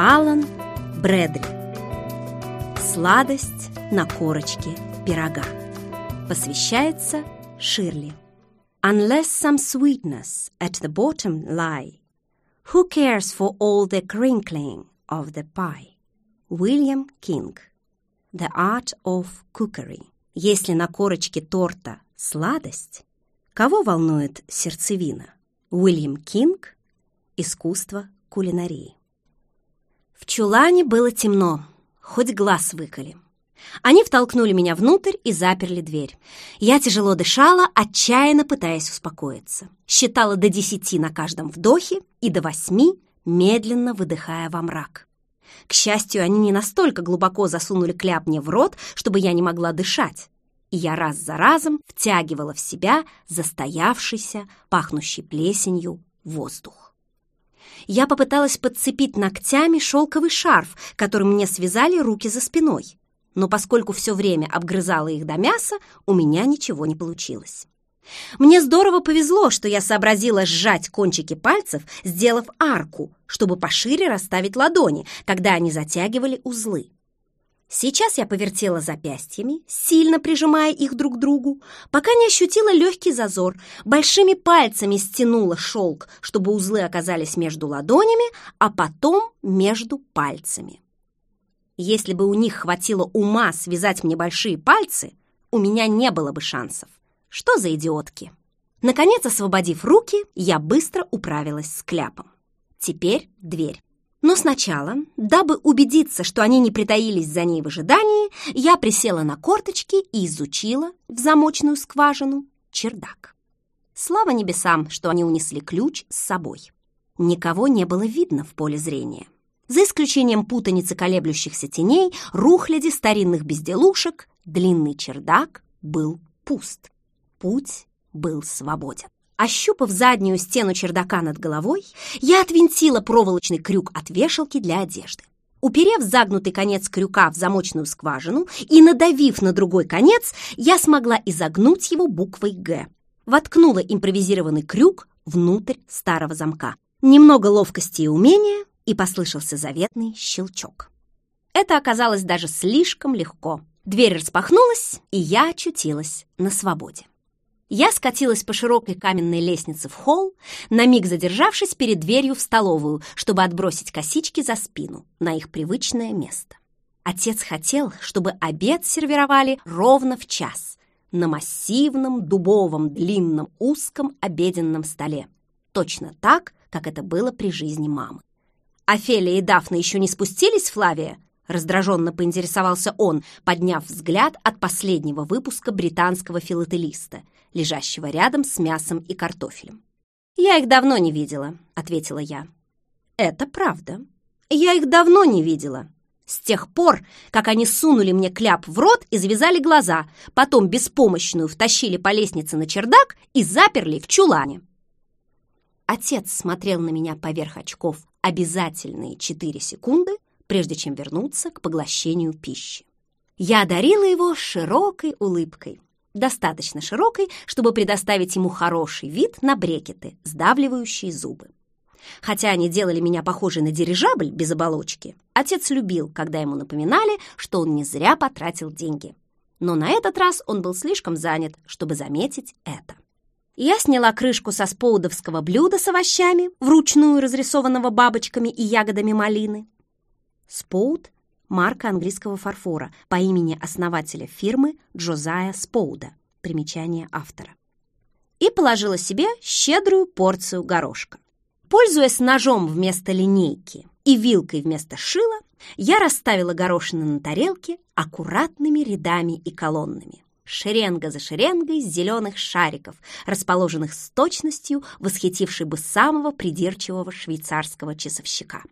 Алан Брэдли. Сладость на корочке пирога Посвящается Ширли. Unless some sweetness at the bottom lie Who cares for all the crinkling of the pie? Уильям Кинг. The Art of Cookery Если на корочке торта сладость, кого волнует сердцевина? Уильям Кинг. Искусство кулинарии В чулане было темно, хоть глаз выколи. Они втолкнули меня внутрь и заперли дверь. Я тяжело дышала, отчаянно пытаясь успокоиться. Считала до десяти на каждом вдохе и до восьми, медленно выдыхая во мрак. К счастью, они не настолько глубоко засунули кляп мне в рот, чтобы я не могла дышать. И я раз за разом втягивала в себя застоявшийся, пахнущий плесенью, воздух. Я попыталась подцепить ногтями шелковый шарф, которым мне связали руки за спиной. Но поскольку все время обгрызала их до мяса, у меня ничего не получилось. Мне здорово повезло, что я сообразила сжать кончики пальцев, сделав арку, чтобы пошире расставить ладони, когда они затягивали узлы. Сейчас я повертела запястьями, сильно прижимая их друг к другу, пока не ощутила легкий зазор, большими пальцами стянула шелк, чтобы узлы оказались между ладонями, а потом между пальцами. Если бы у них хватило ума связать мне большие пальцы, у меня не было бы шансов. Что за идиотки? Наконец, освободив руки, я быстро управилась с кляпом. Теперь дверь. Но сначала, дабы убедиться, что они не притаились за ней в ожидании, я присела на корточки и изучила в замочную скважину чердак. Слава небесам, что они унесли ключ с собой. Никого не было видно в поле зрения. За исключением путаницы колеблющихся теней, рухляди старинных безделушек, длинный чердак был пуст. Путь был свободен. Ощупав заднюю стену чердака над головой, я отвинтила проволочный крюк от вешалки для одежды. Уперев загнутый конец крюка в замочную скважину и надавив на другой конец, я смогла изогнуть его буквой «Г». Воткнула импровизированный крюк внутрь старого замка. Немного ловкости и умения, и послышался заветный щелчок. Это оказалось даже слишком легко. Дверь распахнулась, и я очутилась на свободе. Я скатилась по широкой каменной лестнице в холл, на миг задержавшись перед дверью в столовую, чтобы отбросить косички за спину на их привычное место. Отец хотел, чтобы обед сервировали ровно в час на массивном дубовом длинном узком обеденном столе. Точно так, как это было при жизни мамы. Офелия и Дафна еще не спустились, Флавия? Раздраженно поинтересовался он, подняв взгляд от последнего выпуска британского филателиста, лежащего рядом с мясом и картофелем. «Я их давно не видела», — ответила я. «Это правда. Я их давно не видела. С тех пор, как они сунули мне кляп в рот и завязали глаза, потом беспомощную втащили по лестнице на чердак и заперли в чулане». Отец смотрел на меня поверх очков обязательные четыре секунды, прежде чем вернуться к поглощению пищи. Я одарила его широкой улыбкой, достаточно широкой, чтобы предоставить ему хороший вид на брекеты, сдавливающие зубы. Хотя они делали меня похожей на дирижабль без оболочки, отец любил, когда ему напоминали, что он не зря потратил деньги. Но на этот раз он был слишком занят, чтобы заметить это. Я сняла крышку со споудовского блюда с овощами, вручную разрисованного бабочками и ягодами малины, Споуд – марка английского фарфора по имени основателя фирмы Джозая Споуда. Примечание автора. И положила себе щедрую порцию горошка. Пользуясь ножом вместо линейки и вилкой вместо шила, я расставила горошины на тарелке аккуратными рядами и колоннами. Шеренга за шеренгой зеленых шариков, расположенных с точностью, восхитившей бы самого придирчивого швейцарского часовщика.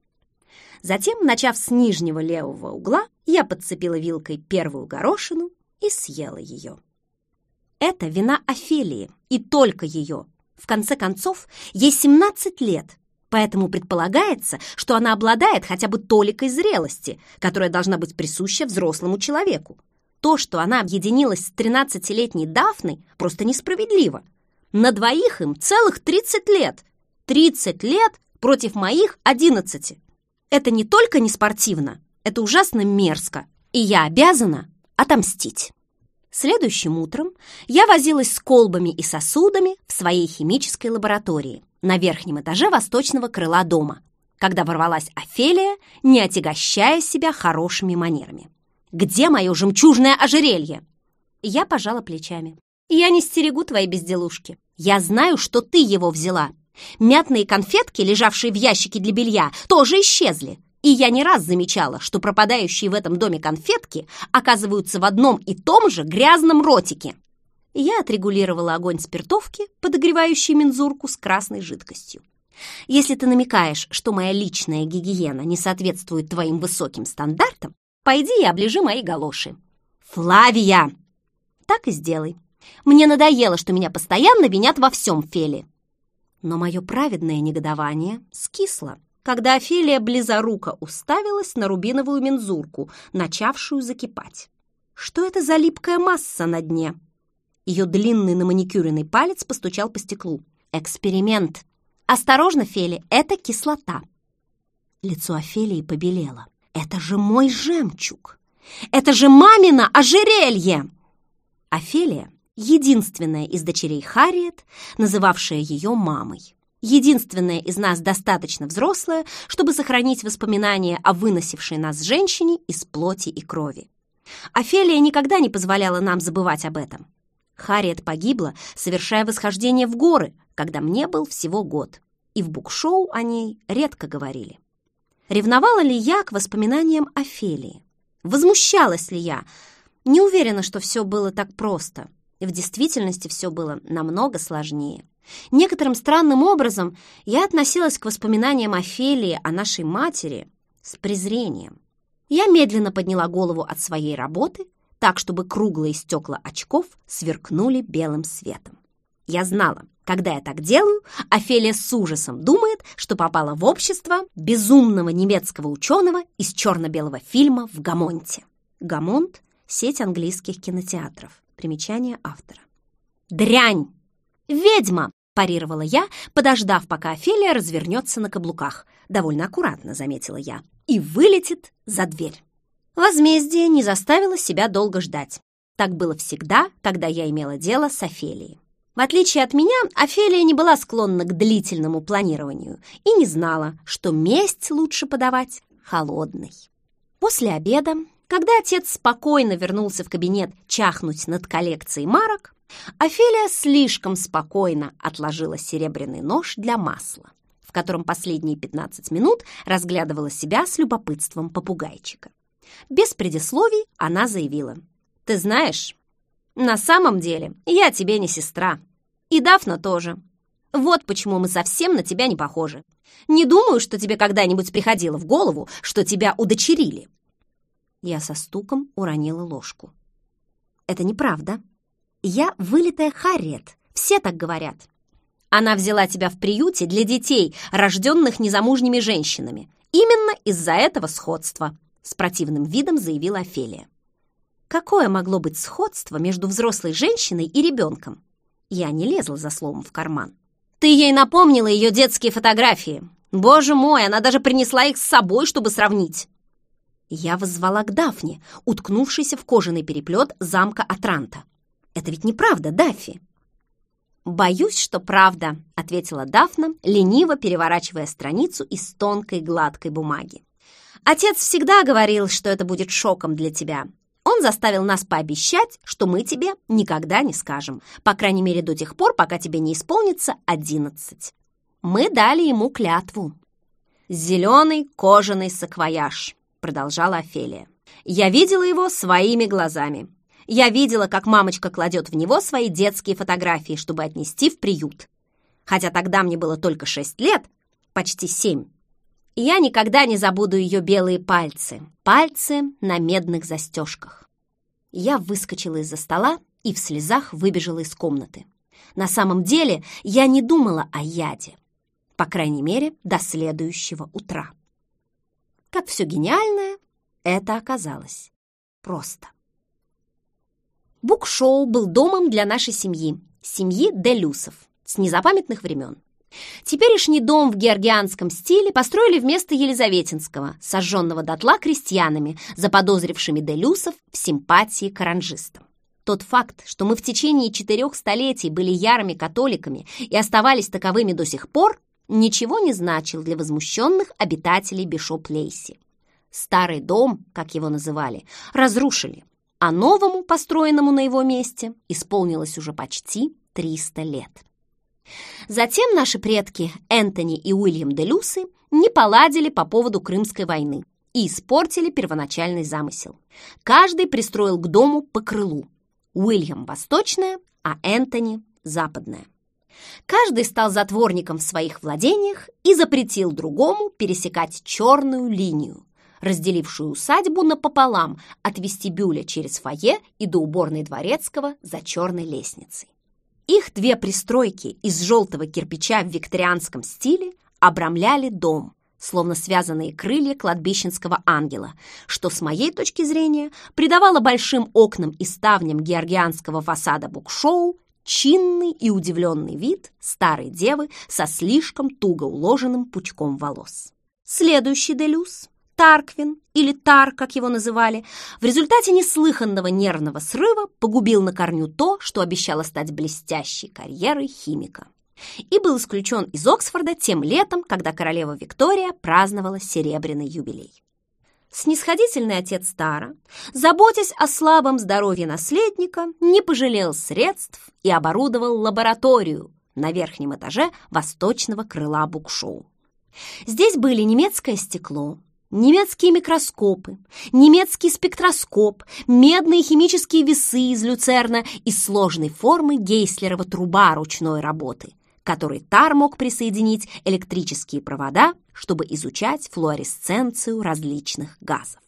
Затем, начав с нижнего левого угла, я подцепила вилкой первую горошину и съела ее. Это вина Офелии, и только ее. В конце концов, ей 17 лет, поэтому предполагается, что она обладает хотя бы толикой зрелости, которая должна быть присуща взрослому человеку. То, что она объединилась с 13-летней Дафной, просто несправедливо. На двоих им целых 30 лет. 30 лет против моих 11. Это не только не спортивно, это ужасно мерзко, и я обязана отомстить. Следующим утром я возилась с колбами и сосудами в своей химической лаборатории на верхнем этаже восточного крыла дома, когда ворвалась Офелия, не отягощая себя хорошими манерами. «Где мое жемчужное ожерелье?» Я пожала плечами. «Я не стерегу твои безделушки. Я знаю, что ты его взяла. Мятные конфетки, лежавшие в ящике для белья, тоже исчезли. И я не раз замечала, что пропадающие в этом доме конфетки оказываются в одном и том же грязном ротике. Я отрегулировала огонь спиртовки, подогревающей мензурку с красной жидкостью. Если ты намекаешь, что моя личная гигиена не соответствует твоим высоким стандартам, пойди и оближи мои галоши. Флавия! Так и сделай. Мне надоело, что меня постоянно винят во всем, Фели. Но мое праведное негодование скисло когда Офелия близоруко уставилась на рубиновую мензурку, начавшую закипать. Что это за липкая масса на дне? Ее длинный наманикюренный палец постучал по стеклу. «Эксперимент! Осторожно, Фели, это кислота!» Лицо Офелии побелело. «Это же мой жемчуг! Это же мамина ожерелье!» Офелия, единственная из дочерей Харриет, называвшая ее мамой единственная из нас достаточно взрослая, чтобы сохранить воспоминания о выносившей нас женщине из плоти и крови. Офелия никогда не позволяла нам забывать об этом. Харриет погибла, совершая восхождение в горы, когда мне был всего год, и в букшоу о ней редко говорили. Ревновала ли я к воспоминаниям Офелии? Возмущалась ли я? Не уверена, что все было так просто. В действительности все было намного сложнее. Некоторым странным образом я относилась к воспоминаниям Офелии о нашей матери с презрением. Я медленно подняла голову от своей работы, так, чтобы круглые стекла очков сверкнули белым светом. Я знала, когда я так делаю, Офелия с ужасом думает, что попала в общество безумного немецкого ученого из черно-белого фильма в Гамонте. Гамонт — сеть английских кинотеатров. Примечание автора. «Дрянь! Ведьма!» парировала я, подождав, пока Офелия развернется на каблуках. Довольно аккуратно, заметила я. И вылетит за дверь. Возмездие не заставило себя долго ждать. Так было всегда, когда я имела дело с Офелией. В отличие от меня, Офелия не была склонна к длительному планированию и не знала, что месть лучше подавать холодной. После обеда, когда отец спокойно вернулся в кабинет чахнуть над коллекцией марок, Офелия слишком спокойно отложила серебряный нож для масла, в котором последние 15 минут разглядывала себя с любопытством попугайчика. Без предисловий она заявила. «Ты знаешь, на самом деле я тебе не сестра. И Дафна тоже. Вот почему мы совсем на тебя не похожи. Не думаю, что тебе когда-нибудь приходило в голову, что тебя удочерили». Я со стуком уронила ложку. «Это неправда», я вылитая Харриет, все так говорят. Она взяла тебя в приюте для детей, рожденных незамужними женщинами. Именно из-за этого сходства, с противным видом заявила Офелия. Какое могло быть сходство между взрослой женщиной и ребенком? Я не лезла за словом в карман. Ты ей напомнила ее детские фотографии. Боже мой, она даже принесла их с собой, чтобы сравнить. Я воззвала к Дафне, уткнувшейся в кожаный переплет замка Атранта. Это ведь неправда, Даффи!» «Боюсь, что правда», — ответила Дафна, лениво переворачивая страницу из тонкой гладкой бумаги. «Отец всегда говорил, что это будет шоком для тебя. Он заставил нас пообещать, что мы тебе никогда не скажем, по крайней мере до тех пор, пока тебе не исполнится одиннадцать. Мы дали ему клятву». «Зеленый кожаный саквояж», — продолжала Офелия. «Я видела его своими глазами. Я видела, как мамочка кладет в него свои детские фотографии, чтобы отнести в приют. Хотя тогда мне было только шесть лет, почти семь. Я никогда не забуду ее белые пальцы, пальцы на медных застежках. Я выскочила из-за стола и в слезах выбежала из комнаты. На самом деле я не думала о яде. По крайней мере, до следующего утра. Как все гениальное, это оказалось просто. Букшоу был домом для нашей семьи, семьи Делюсов, с незапамятных времен. Теперешний дом в георгианском стиле построили вместо Елизаветинского, сожженного дотла крестьянами, заподозрившими Делюсов в симпатии к оранжистам. Тот факт, что мы в течение четырех столетий были ярыми католиками и оставались таковыми до сих пор, ничего не значил для возмущенных обитателей Бишоп-Лейси. Старый дом, как его называли, разрушили, а новому, построенному на его месте, исполнилось уже почти 300 лет. Затем наши предки Энтони и Уильям де Люсы не поладили по поводу Крымской войны и испортили первоначальный замысел. Каждый пристроил к дому по крылу. Уильям – восточное, а Энтони – западное. Каждый стал затворником в своих владениях и запретил другому пересекать черную линию, разделившую усадьбу напополам от вестибюля через фойе и до уборной дворецкого за черной лестницей. Их две пристройки из желтого кирпича в викторианском стиле обрамляли дом, словно связанные крылья кладбищенского ангела, что, с моей точки зрения, придавало большим окнам и ставням георгианского фасада букшоу чинный и удивленный вид старой девы со слишком туго уложенным пучком волос. Следующий делюс Тарквин, или Тар, как его называли, в результате неслыханного нервного срыва погубил на корню то, что обещало стать блестящей карьерой химика. И был исключен из Оксфорда тем летом, когда королева Виктория праздновала серебряный юбилей. Снисходительный отец Тара, заботясь о слабом здоровье наследника, не пожалел средств и оборудовал лабораторию на верхнем этаже восточного крыла букшоу. Здесь были немецкое стекло, Немецкие микроскопы, немецкий спектроскоп, медные химические весы из люцерна и сложной формы Гейслерова труба ручной работы, которой Тар мог присоединить электрические провода, чтобы изучать флуоресценцию различных газов.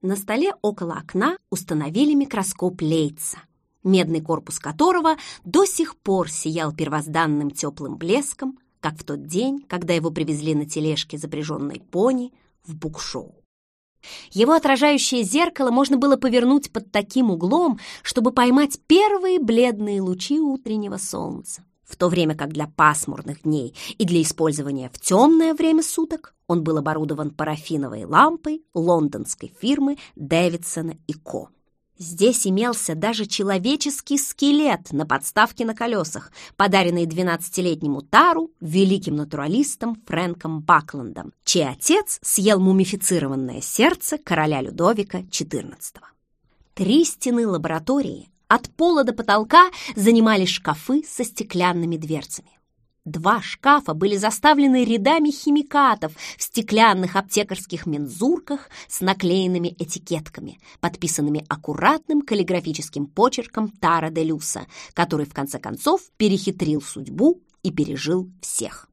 На столе около окна установили микроскоп Лейтса, медный корпус которого до сих пор сиял первозданным теплым блеском, как в тот день, когда его привезли на тележке, запряженной пони, в букшоу. Его отражающее зеркало можно было повернуть под таким углом, чтобы поймать первые бледные лучи утреннего солнца, в то время как для пасмурных дней и для использования в темное время суток он был оборудован парафиновой лампой лондонской фирмы Дэвидсона и Ко. Здесь имелся даже человеческий скелет на подставке на колесах, подаренный 12-летнему Тару великим натуралистом Фрэнком Бакландом, чей отец съел мумифицированное сердце короля Людовика XIV. Три стены лаборатории от пола до потолка занимали шкафы со стеклянными дверцами. Два шкафа были заставлены рядами химикатов в стеклянных аптекарских мензурках с наклеенными этикетками, подписанными аккуратным каллиграфическим почерком Тара де Люса, который в конце концов перехитрил судьбу и пережил всех.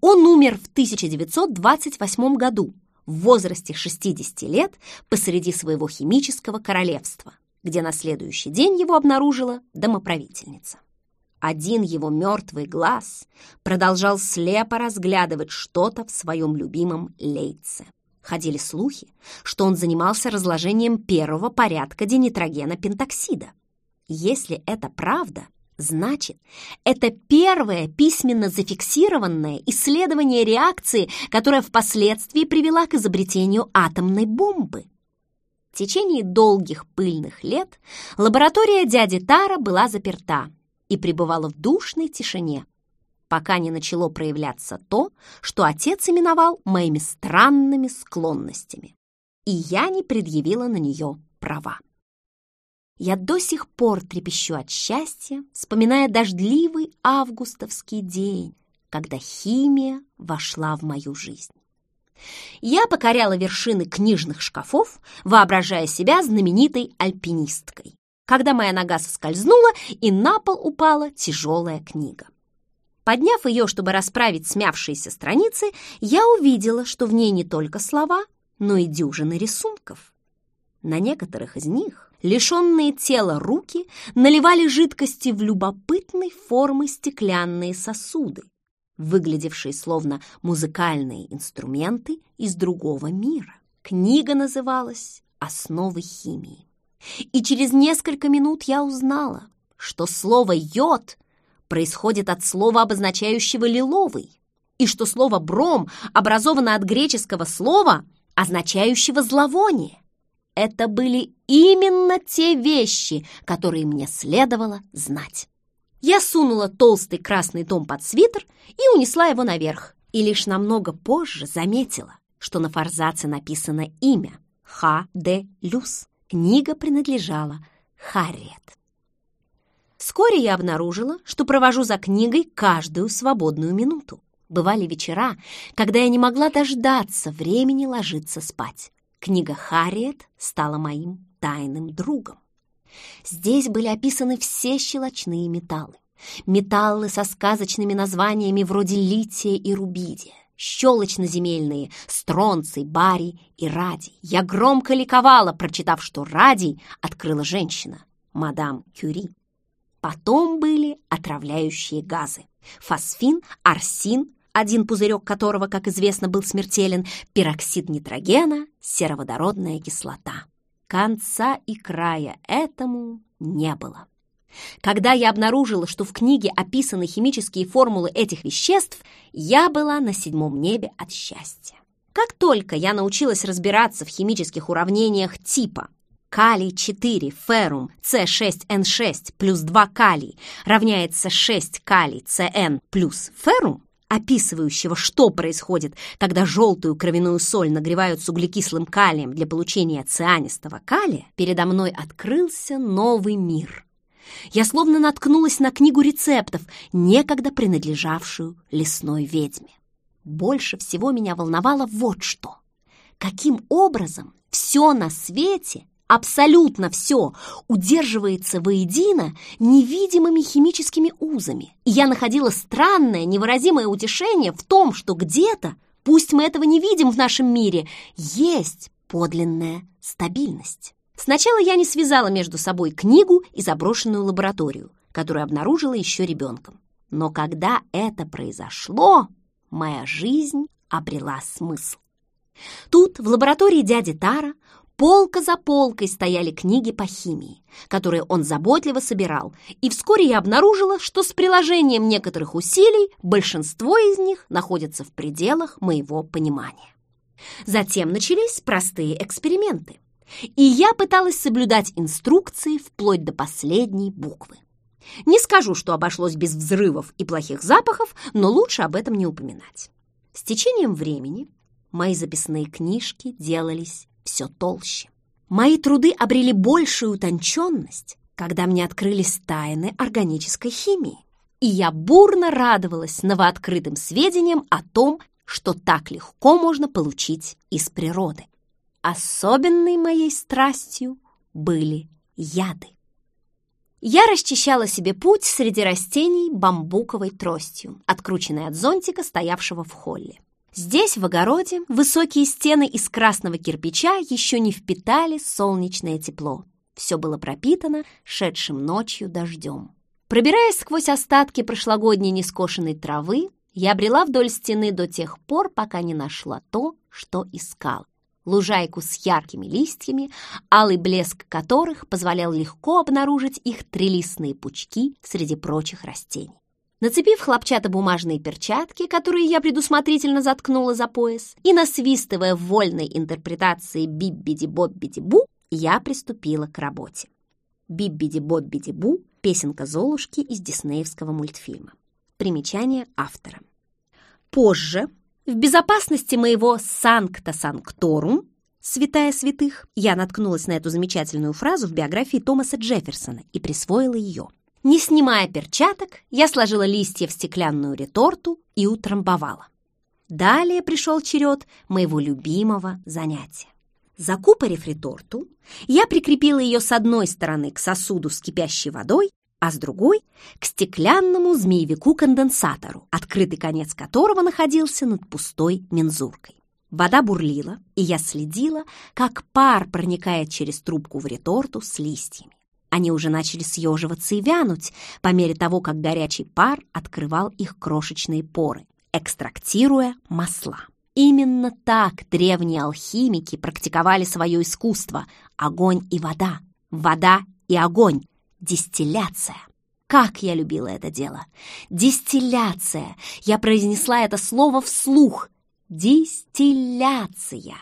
Он умер в 1928 году в возрасте 60 лет посреди своего химического королевства, где на следующий день его обнаружила домоправительница. Один его мертвый глаз продолжал слепо разглядывать что-то в своем любимом лейце. Ходили слухи, что он занимался разложением первого порядка денитрогена пентоксида. Если это правда, значит, это первое письменно зафиксированное исследование реакции, которая впоследствии привела к изобретению атомной бомбы. В течение долгих пыльных лет лаборатория дяди Тара была заперта, и пребывала в душной тишине, пока не начало проявляться то, что отец именовал моими странными склонностями, и я не предъявила на нее права. Я до сих пор трепещу от счастья, вспоминая дождливый августовский день, когда химия вошла в мою жизнь. Я покоряла вершины книжных шкафов, воображая себя знаменитой альпинисткой когда моя нога соскользнула, и на пол упала тяжелая книга. Подняв ее, чтобы расправить смявшиеся страницы, я увидела, что в ней не только слова, но и дюжины рисунков. На некоторых из них лишенные тела руки наливали жидкости в любопытной формы стеклянные сосуды, выглядевшие словно музыкальные инструменты из другого мира. Книга называлась «Основы химии». И через несколько минут я узнала, что слово «йод» происходит от слова, обозначающего лиловый, и что слово «бром» образовано от греческого слова, означающего зловоние. Это были именно те вещи, которые мне следовало знать. Я сунула толстый красный том под свитер и унесла его наверх, и лишь намного позже заметила, что на форзаце написано имя Х. Д. Люс. Книга принадлежала Харриет. Вскоре я обнаружила, что провожу за книгой каждую свободную минуту. Бывали вечера, когда я не могла дождаться времени ложиться спать. Книга Харриет стала моим тайным другом. Здесь были описаны все щелочные металлы. Металлы со сказочными названиями вроде лития и рубидия, щелочно-земельные, стронций, барий и радий. Я громко ликовала, прочитав, что радий открыла женщина, мадам Кюри. Потом были отравляющие газы. Фосфин, арсин, один пузырек которого, как известно, был смертелен, пероксид нитрогена, сероводородная кислота. Конца и края этому не было. Когда я обнаружила, что в книге описаны химические формулы этих веществ, я была на седьмом небе от счастья. Как только я научилась разбираться в химических уравнениях типа калий-4, феррум, С6Н6 плюс 2 калий равняется 6 калий, СН плюс феррум, описывающего, что происходит, когда желтую кровяную соль нагревают с углекислым калием для получения цианистого калия, передо мной открылся новый мир. Я словно наткнулась на книгу рецептов, некогда принадлежавшую лесной ведьме. Больше всего меня волновало вот что. Каким образом все на свете абсолютно все удерживается воедино невидимыми химическими узами. И я находила странное, невыразимое утешение в том, что где-то, пусть мы этого не видим в нашем мире, есть подлинная стабильность. Сначала я не связала между собой книгу и заброшенную лабораторию, которую обнаружила еще ребенком. Но когда это произошло, моя жизнь обрела смысл. Тут, в лаборатории дяди Тара, Полка за полкой стояли книги по химии, которые он заботливо собирал, и вскоре я обнаружила, что с приложением некоторых усилий большинство из них находятся в пределах моего понимания. Затем начались простые эксперименты, и я пыталась соблюдать инструкции вплоть до последней буквы. Не скажу, что обошлось без взрывов и плохих запахов, но лучше об этом не упоминать. С течением времени мои записные книжки делались все толще. Мои труды обрели большую утонченность, когда мне открылись тайны органической химии. И я бурно радовалась новооткрытым сведениям о том, что так легко можно получить из природы. Особенной моей страстью были яды. Я расчищала себе путь среди растений бамбуковой тростью, открученной от зонтика, стоявшего в холле. Здесь, в огороде, высокие стены из красного кирпича еще не впитали солнечное тепло. Все было пропитано шедшим ночью дождем. Пробираясь сквозь остатки прошлогодней нескошенной травы, я брела вдоль стены до тех пор, пока не нашла то, что искала. Лужайку с яркими листьями, алый блеск которых позволял легко обнаружить их трилистные пучки среди прочих растений. Нацепив хлопчатобумажные перчатки, которые я предусмотрительно заткнула за пояс, и насвистывая в вольной интерпретации «Биббиди-боббиди-бу», я приступила к работе. «Биббиди-боббиди-бу» — песенка Золушки из диснеевского мультфильма. Примечание автора. Позже, в безопасности моего «Санкта Санкторум», «Святая святых», я наткнулась на эту замечательную фразу в биографии Томаса Джефферсона и присвоила ее. Не снимая перчаток, я сложила листья в стеклянную реторту и утрамбовала. Далее пришел черед моего любимого занятия. Закупорив реторту, я прикрепила ее с одной стороны к сосуду с кипящей водой, а с другой — к стеклянному змеевику-конденсатору, открытый конец которого находился над пустой мензуркой. Вода бурлила, и я следила, как пар проникает через трубку в реторту с листьями. Они уже начали съеживаться и вянуть по мере того, как горячий пар открывал их крошечные поры, экстрактируя масла. Именно так древние алхимики практиковали свое искусство – огонь и вода, вода и огонь, дистилляция. Как я любила это дело! Дистилляция! Я произнесла это слово вслух. Дистилляция!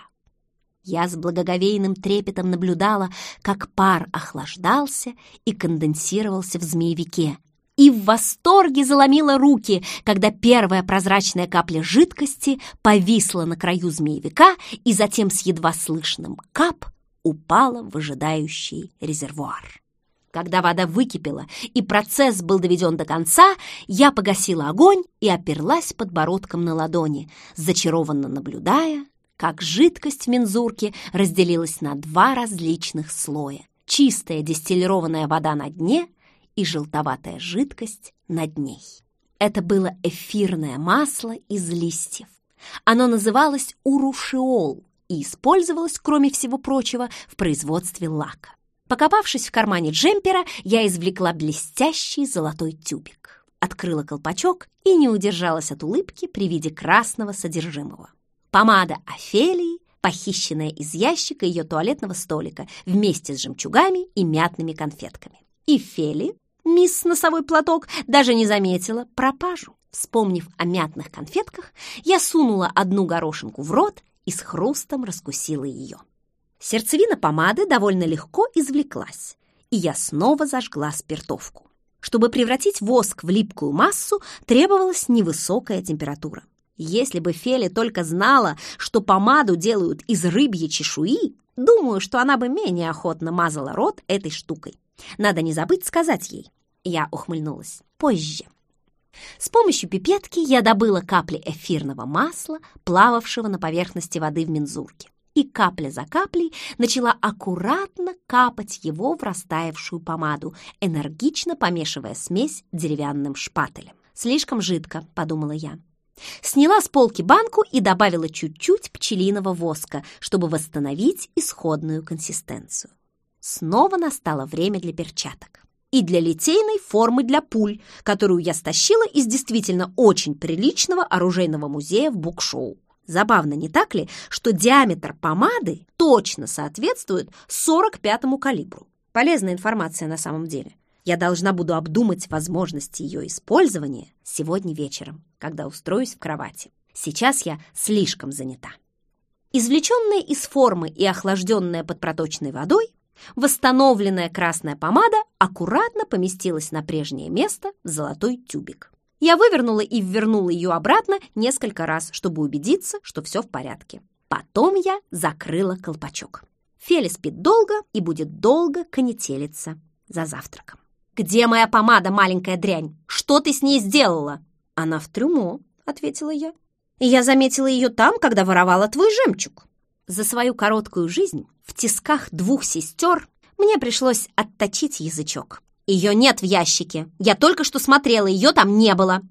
Я с благоговейным трепетом наблюдала, как пар охлаждался и конденсировался в змеевике, и в восторге заломила руки, когда первая прозрачная капля жидкости повисла на краю змеевика и затем с едва слышным кап упала в ожидающий резервуар. Когда вода выкипела и процесс был доведен до конца, я погасила огонь и оперлась подбородком на ладони, зачарованно наблюдая, как жидкость в мензурке разделилась на два различных слоя. Чистая дистиллированная вода на дне и желтоватая жидкость над ней. Это было эфирное масло из листьев. Оно называлось урушиол и использовалось, кроме всего прочего, в производстве лака. Покопавшись в кармане джемпера, я извлекла блестящий золотой тюбик, открыла колпачок и не удержалась от улыбки при виде красного содержимого. Помада Офелии, похищенная из ящика ее туалетного столика вместе с жемчугами и мятными конфетками. И Фели, мисс Носовой платок, даже не заметила пропажу. Вспомнив о мятных конфетках, я сунула одну горошинку в рот и с хрустом раскусила ее. Сердцевина помады довольно легко извлеклась, и я снова зажгла спиртовку. Чтобы превратить воск в липкую массу, требовалась невысокая температура. Если бы Фели только знала, что помаду делают из рыбьей чешуи, думаю, что она бы менее охотно мазала рот этой штукой. Надо не забыть сказать ей. Я ухмыльнулась. Позже. С помощью пипетки я добыла капли эфирного масла, плававшего на поверхности воды в мензурке, и капля за каплей начала аккуратно капать его в растаявшую помаду, энергично помешивая смесь деревянным шпателем. «Слишком жидко», — подумала я. Сняла с полки банку и добавила чуть-чуть пчелиного воска, чтобы восстановить исходную консистенцию. Снова настало время для перчаток. И для литейной формы для пуль, которую я стащила из действительно очень приличного оружейного музея в Букшоу. Забавно, не так ли, что диаметр помады точно соответствует 45-му калибру? Полезная информация на самом деле. Я должна буду обдумать возможности ее использования сегодня вечером, когда устроюсь в кровати. Сейчас я слишком занята. Извлеченная из формы и охлажденная под проточной водой, восстановленная красная помада аккуратно поместилась на прежнее место в золотой тюбик. Я вывернула и ввернула ее обратно несколько раз, чтобы убедиться, что все в порядке. Потом я закрыла колпачок. Феля спит долго и будет долго конетелиться за завтраком. «Где моя помада, маленькая дрянь? Что ты с ней сделала?» «Она в трюмо», — ответила я. «И я заметила ее там, когда воровала твой жемчуг». За свою короткую жизнь в тисках двух сестер мне пришлось отточить язычок. Ее нет в ящике. Я только что смотрела, ее там не было.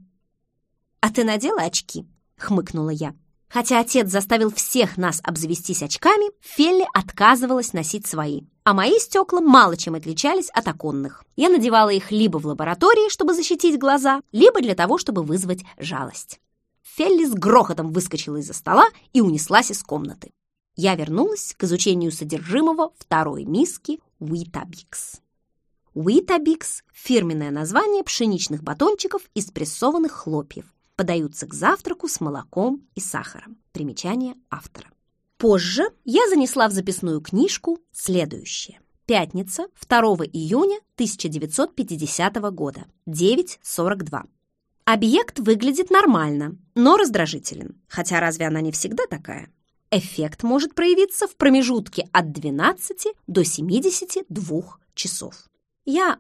«А ты надела очки?» — хмыкнула я. Хотя отец заставил всех нас обзавестись очками, Фелли отказывалась носить свои, а мои стекла мало чем отличались от оконных. Я надевала их либо в лаборатории, чтобы защитить глаза, либо для того, чтобы вызвать жалость. Фелли с грохотом выскочила из-за стола и унеслась из комнаты. Я вернулась к изучению содержимого второй миски Уитабикс. Уитабикс – фирменное название пшеничных батончиков из прессованных хлопьев, подаются к завтраку с молоком и сахаром. Примечание автора. Позже я занесла в записную книжку следующее. Пятница, 2 июня 1950 года, 9.42. Объект выглядит нормально, но раздражителен. Хотя разве она не всегда такая? Эффект может проявиться в промежутке от 12 до 72 часов. Я